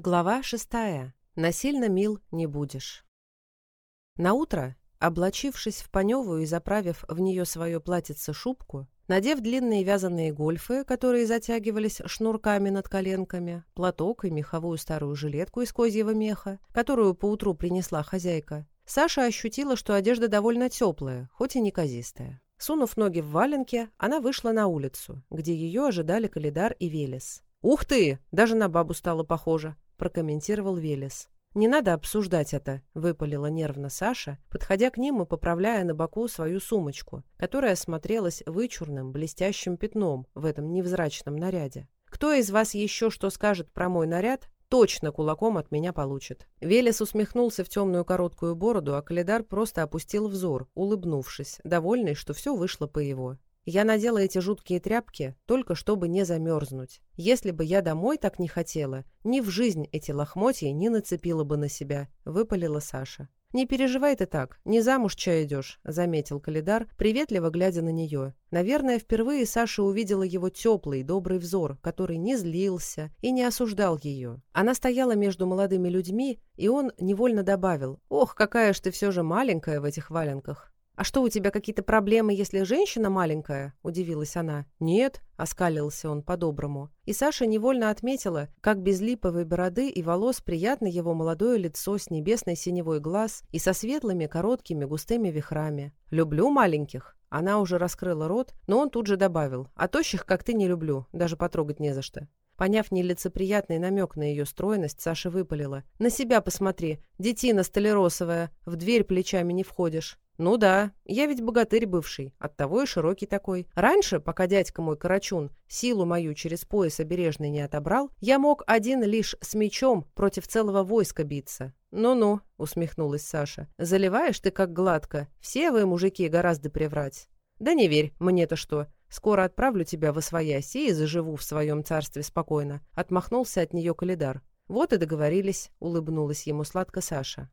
Глава шестая. Насильно мил не будешь. Наутро, облачившись в паневую и заправив в нее свое платьице-шубку, надев длинные вязаные гольфы, которые затягивались шнурками над коленками, платок и меховую старую жилетку из козьего меха, которую поутру принесла хозяйка, Саша ощутила, что одежда довольно теплая, хоть и неказистая. Сунув ноги в валенке, она вышла на улицу, где ее ожидали Калидар и Велес. «Ух ты! Даже на бабу стало похоже!» прокомментировал Велес. «Не надо обсуждать это», — выпалила нервно Саша, подходя к ним и поправляя на боку свою сумочку, которая смотрелась вычурным, блестящим пятном в этом невзрачном наряде. «Кто из вас еще что скажет про мой наряд, точно кулаком от меня получит». Велес усмехнулся в темную короткую бороду, а Калидар просто опустил взор, улыбнувшись, довольный, что все вышло по его. Я надела эти жуткие тряпки, только чтобы не замерзнуть. Если бы я домой так не хотела, ни в жизнь эти лохмотья не нацепила бы на себя», — выпалила Саша. «Не переживай ты так, не замуж чай идешь», — заметил Калидар, приветливо глядя на нее. Наверное, впервые Саша увидела его теплый, добрый взор, который не злился и не осуждал ее. Она стояла между молодыми людьми, и он невольно добавил «Ох, какая ж ты все же маленькая в этих валенках». «А что, у тебя какие-то проблемы, если женщина маленькая?» – удивилась она. «Нет», – оскалился он по-доброму. И Саша невольно отметила, как без липовой бороды и волос приятно его молодое лицо с небесной синевой глаз и со светлыми, короткими, густыми вихрами. «Люблю маленьких». Она уже раскрыла рот, но он тут же добавил. «А тощих, как ты, не люблю, даже потрогать не за что». Поняв нелицеприятный намек на ее стройность, Саша выпалила. «На себя посмотри, детина столяросовая, в дверь плечами не входишь». «Ну да, я ведь богатырь бывший, оттого и широкий такой. Раньше, пока дядька мой Карачун силу мою через пояс обережный не отобрал, я мог один лишь с мечом против целого войска биться. Ну-ну», — усмехнулась Саша, — «заливаешь ты как гладко. Все вы, мужики, гораздо приврать». «Да не верь, мне-то что. Скоро отправлю тебя во свояси и заживу в своем царстве спокойно», — отмахнулся от нее Калидар. «Вот и договорились», — улыбнулась ему сладко Саша.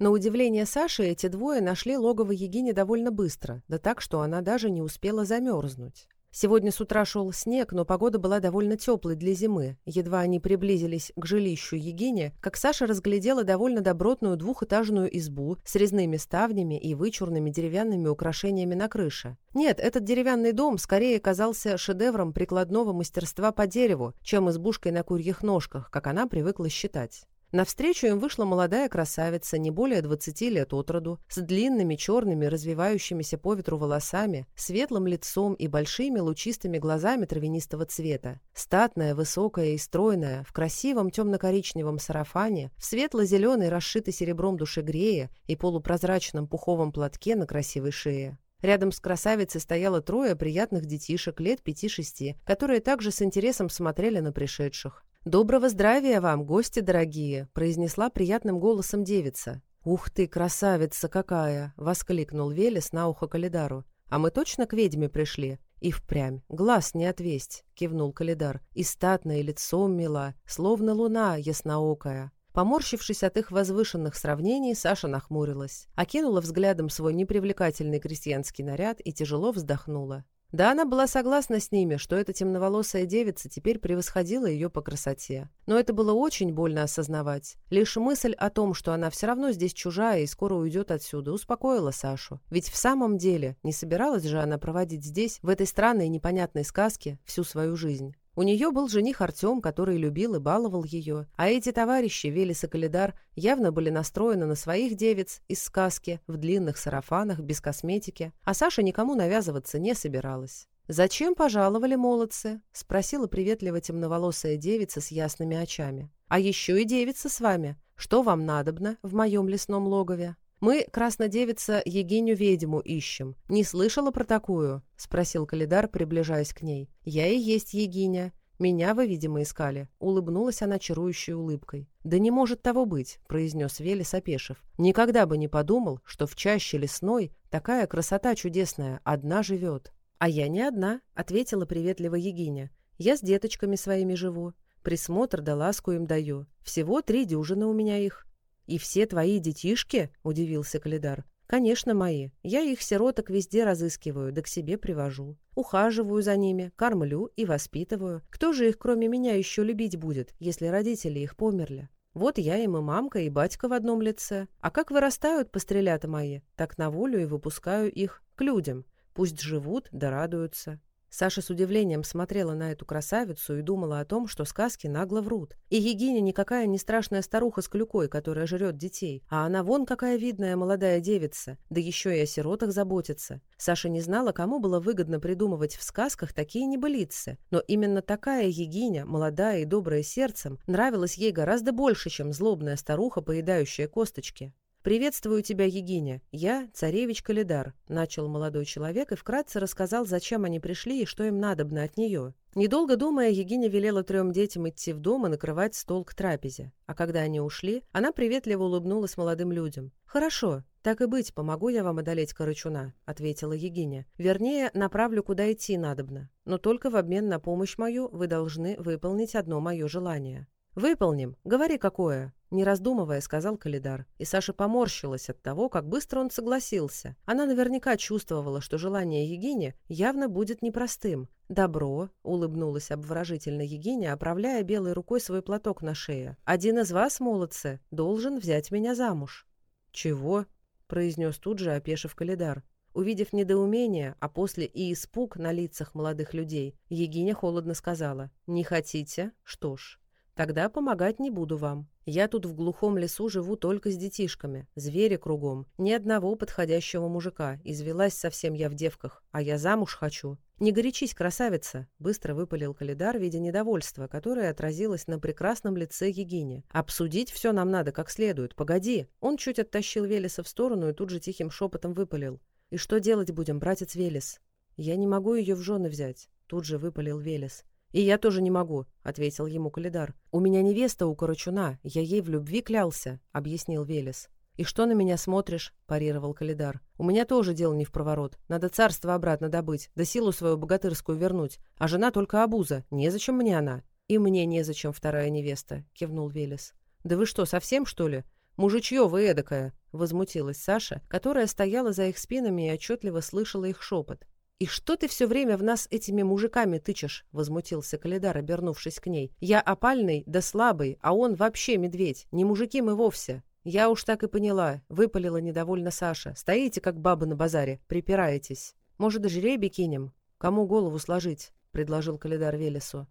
На удивление Саши эти двое нашли логово Егине довольно быстро, да так, что она даже не успела замерзнуть. Сегодня с утра шел снег, но погода была довольно теплой для зимы. Едва они приблизились к жилищу Егине, как Саша разглядела довольно добротную двухэтажную избу с резными ставнями и вычурными деревянными украшениями на крыше. Нет, этот деревянный дом скорее казался шедевром прикладного мастерства по дереву, чем избушкой на курьих ножках, как она привыкла считать. Навстречу им вышла молодая красавица, не более 20 лет от роду, с длинными черными, развивающимися по ветру волосами, светлым лицом и большими лучистыми глазами травянистого цвета. Статная, высокая и стройная, в красивом темно-коричневом сарафане, в светло-зеленой, расшитой серебром душегрее и полупрозрачном пуховом платке на красивой шее. Рядом с красавицей стояло трое приятных детишек лет пяти-шести, которые также с интересом смотрели на пришедших. «Доброго здравия вам, гости дорогие!» – произнесла приятным голосом девица. «Ух ты, красавица какая!» – воскликнул Велес на ухо Калидару. «А мы точно к ведьме пришли?» «И впрямь. Глаз не отвесть!» – кивнул Калидар. «И статное лицо мила, словно луна ясноокая». Поморщившись от их возвышенных сравнений, Саша нахмурилась, окинула взглядом свой непривлекательный крестьянский наряд и тяжело вздохнула. Да, она была согласна с ними, что эта темноволосая девица теперь превосходила ее по красоте. Но это было очень больно осознавать. Лишь мысль о том, что она все равно здесь чужая и скоро уйдет отсюда, успокоила Сашу. Ведь в самом деле не собиралась же она проводить здесь, в этой странной и непонятной сказке, всю свою жизнь. У нее был жених Артем, который любил и баловал ее, а эти товарищи, Велес и Калидар, явно были настроены на своих девиц из сказки, в длинных сарафанах, без косметики, а Саша никому навязываться не собиралась. «Зачем пожаловали молодцы?» — спросила приветливо темноволосая девица с ясными очами. «А еще и девица с вами. Что вам надобно в моем лесном логове?» «Мы, краснодевица, Егиню-ведьму ищем. Не слышала про такую?» — спросил Калидар, приближаясь к ней. «Я и есть Егиня. Меня вы, видимо, искали». Улыбнулась она чарующей улыбкой. «Да не может того быть», — произнес Вели Сапешев. «Никогда бы не подумал, что в чаще лесной такая красота чудесная одна живет». «А я не одна», — ответила приветливо Егиня. «Я с деточками своими живу. Присмотр да ласку им даю. Всего три дюжины у меня их. «И все твои детишки?» – удивился Калидар. «Конечно, мои. Я их сироток везде разыскиваю, да к себе привожу. Ухаживаю за ними, кормлю и воспитываю. Кто же их, кроме меня, еще любить будет, если родители их померли? Вот я им и мамка, и батька в одном лице. А как вырастают пострелята мои, так на волю и выпускаю их к людям. Пусть живут да радуются. Саша с удивлением смотрела на эту красавицу и думала о том, что сказки нагло врут. И Егиня никакая не страшная старуха с клюкой, которая жрет детей, а она вон какая видная молодая девица, да еще и о сиротах заботится. Саша не знала, кому было выгодно придумывать в сказках такие небылицы, но именно такая Егиня, молодая и добрая сердцем, нравилась ей гораздо больше, чем злобная старуха, поедающая косточки. «Приветствую тебя, Егиня. Я царевич Калидар», — начал молодой человек и вкратце рассказал, зачем они пришли и что им надобно от нее. Недолго думая, Егиня велела трем детям идти в дом и накрывать стол к трапезе. А когда они ушли, она приветливо улыбнулась молодым людям. «Хорошо, так и быть, помогу я вам одолеть Карачуна», — ответила Егиня. «Вернее, направлю, куда идти надобно. Но только в обмен на помощь мою вы должны выполнить одно мое желание». «Выполним. Говори, какое». Не раздумывая, сказал Калидар. И Саша поморщилась от того, как быстро он согласился. Она наверняка чувствовала, что желание Егине явно будет непростым. «Добро», — улыбнулась обворожительно Егиня, оправляя белой рукой свой платок на шее. «Один из вас, молодцы, должен взять меня замуж». «Чего?» — произнес тут же, опешив Калидар. Увидев недоумение, а после и испуг на лицах молодых людей, Егиня холодно сказала «Не хотите? Что ж, Тогда помогать не буду вам. Я тут в глухом лесу живу только с детишками, звери кругом, ни одного подходящего мужика, извелась совсем я в девках, а я замуж хочу». «Не горячись, красавица!» — быстро выпалил Калидар, видя недовольство, которое отразилось на прекрасном лице Егине. «Обсудить все нам надо как следует, погоди!» Он чуть оттащил Велеса в сторону и тут же тихим шепотом выпалил. «И что делать будем, братец Велес?» «Я не могу ее в жены взять», — тут же выпалил Велес. «И я тоже не могу», — ответил ему Калидар. «У меня невеста у Корочуна, я ей в любви клялся», — объяснил Велес. «И что на меня смотришь?» – парировал Калидар. «У меня тоже дело не в проворот. Надо царство обратно добыть, да силу свою богатырскую вернуть. А жена только обуза. Незачем мне она». «И мне незачем вторая невеста», – кивнул Велес. «Да вы что, совсем, что ли? Мужичье вы эдакое!» – возмутилась Саша, которая стояла за их спинами и отчетливо слышала их шепот. «И что ты все время в нас этими мужиками тычешь?» — возмутился Калидар, обернувшись к ней. «Я опальный, да слабый, а он вообще медведь. Не мужики мы вовсе». «Я уж так и поняла», — выпалила недовольно Саша. «Стоите, как бабы на базаре, припираетесь. Может, и жребий кинем? Кому голову сложить?» — предложил Калидар Велесу.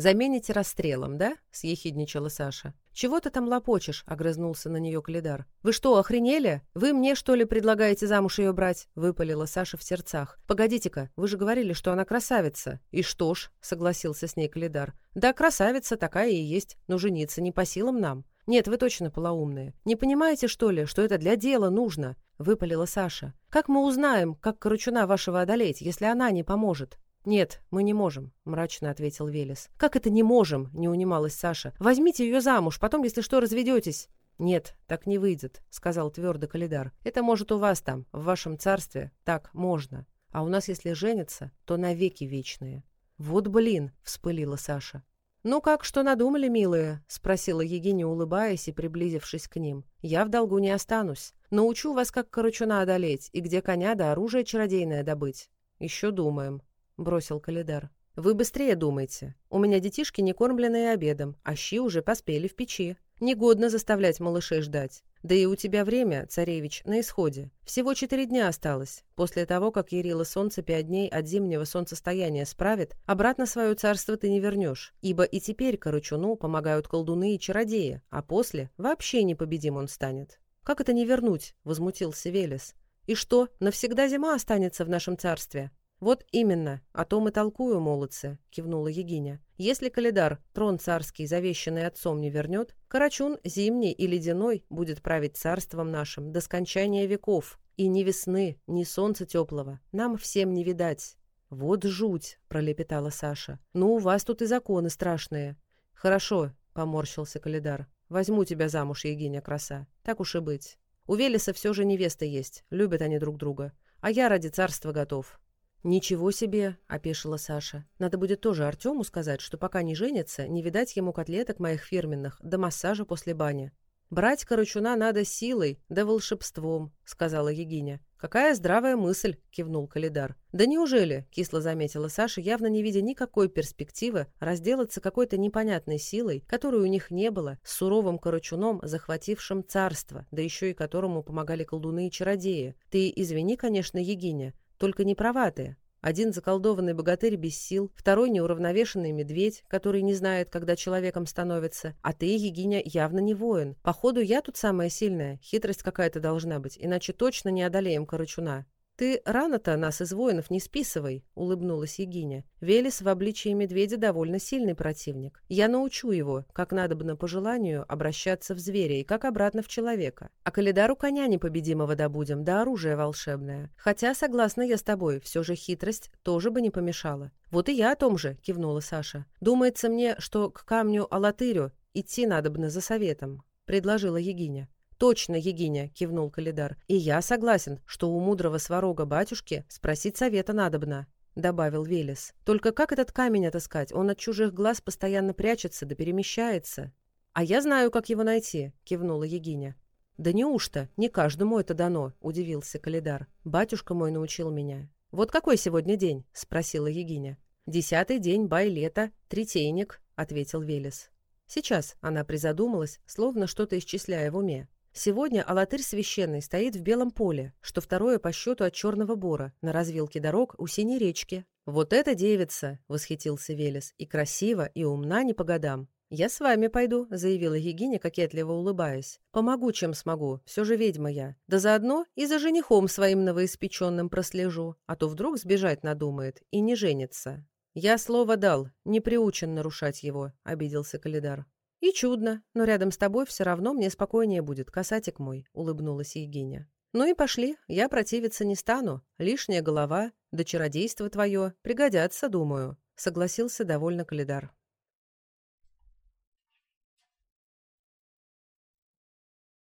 «Замените расстрелом, да?» — съехидничала Саша. «Чего ты там лопочешь?» — огрызнулся на нее Кледар. «Вы что, охренели? Вы мне, что ли, предлагаете замуж ее брать?» — выпалила Саша в сердцах. «Погодите-ка, вы же говорили, что она красавица». «И что ж?» — согласился с ней Кледар. «Да, красавица такая и есть, но жениться не по силам нам». «Нет, вы точно полоумные. Не понимаете, что ли, что это для дела нужно?» — выпалила Саша. «Как мы узнаем, как Корочуна вашего одолеть, если она не поможет?» «Нет, мы не можем», — мрачно ответил Велес. «Как это не можем?» — не унималась Саша. «Возьмите ее замуж, потом, если что, разведетесь». «Нет, так не выйдет», — сказал твердо Калидар. «Это может у вас там, в вашем царстве, так можно. А у нас, если женятся, то навеки вечные». «Вот блин!» — вспылила Саша. «Ну как, что надумали, милые?» — спросила Егиня, улыбаясь и приблизившись к ним. «Я в долгу не останусь. Научу вас, как карачуна одолеть и где коня да оружие чародейное добыть. Еще думаем», бросил Калидар. «Вы быстрее думайте. У меня детишки не кормленные обедом, а щи уже поспели в печи. Негодно заставлять малышей ждать. Да и у тебя время, царевич, на исходе. Всего четыре дня осталось. После того, как Ярила солнце пять дней от зимнего солнцестояния справит, обратно свое царство ты не вернешь, ибо и теперь Корочуну помогают колдуны и чародеи, а после вообще непобедим он станет». «Как это не вернуть?» — возмутился Велес. «И что, навсегда зима останется в нашем царстве?» «Вот именно, а о том и толкую, молодцы», — кивнула Егиня. «Если Калидар, трон царский, завещанный отцом, не вернет, Карачун, зимний и ледяной, будет править царством нашим до скончания веков. И ни весны, ни солнца теплого нам всем не видать». «Вот жуть!» — пролепетала Саша. «Ну, у вас тут и законы страшные». «Хорошо», — поморщился Калидар. «Возьму тебя замуж, Егиня краса. Так уж и быть. У Велеса все же невеста есть, любят они друг друга. А я ради царства готов. «Ничего себе!» – опешила Саша. «Надо будет тоже Артему сказать, что пока не женится, не видать ему котлеток моих фирменных, до массажа после бани». «Брать Карачуна надо силой, да волшебством», – сказала Егиня. «Какая здравая мысль!» – кивнул Калидар. «Да неужели?» – кисло заметила Саша, явно не видя никакой перспективы разделаться какой-то непонятной силой, которую у них не было, с суровым Карачуном, захватившим царство, да еще и которому помогали колдуны и чародеи. «Ты извини, конечно, Егиня, только неправатые. Один заколдованный богатырь без сил, второй неуравновешенный медведь, который не знает, когда человеком становится, а ты, Егиня, явно не воин. Походу, я тут самая сильная, хитрость какая-то должна быть, иначе точно не одолеем Карачуна. «Ты рано-то нас из воинов не списывай», — улыбнулась Егиня. «Велес в обличии медведя довольно сильный противник. Я научу его, как надобно на пожеланию, обращаться в зверя и как обратно в человека. А Калидару коня непобедимого добудем, да оружие волшебное. Хотя, согласна я с тобой, все же хитрость тоже бы не помешала». «Вот и я о том же», — кивнула Саша. «Думается мне, что к камню Алатырю идти надо бы на за советом», — предложила Егиня точно, Егиня!» — кивнул Калидар. «И я согласен, что у мудрого сварога батюшки спросить совета надобно». — добавил Велес. «Только как этот камень отыскать? Он от чужих глаз постоянно прячется да перемещается». «А я знаю, как его найти», — кивнула Егиня. «Да неужто? Не каждому это дано», — удивился Калидар. «Батюшка мой научил меня». «Вот какой сегодня день?» — спросила Егиня. «Десятый день бай-лета, третейник», — ответил Велес. Сейчас она призадумалась, словно что-то исчисляя в уме. Сегодня алтарь священный стоит в белом поле, что второе по счету от черного бора, на развилке дорог у синей речки. «Вот эта девица!» — восхитился Велес. «И красиво, и умна не по годам. «Я с вами пойду», — заявила Егиня, кокетливо улыбаясь. «Помогу, чем смогу, все же ведьма я. Да заодно и за женихом своим новоиспеченным прослежу, а то вдруг сбежать надумает и не женится». «Я слово дал, не приучен нарушать его», — обиделся Калидар. «И чудно, но рядом с тобой все равно мне спокойнее будет, касатик мой», — улыбнулась Егиня. «Ну и пошли, я противиться не стану. Лишняя голова, да чародейство твое пригодятся, думаю», — согласился довольно Калидар.